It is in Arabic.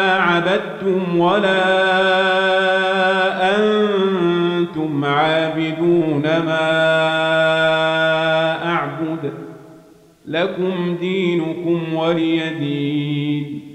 عبدتم ولا أنتم عابدون ما أعبد. لكم دينكم ولي دين.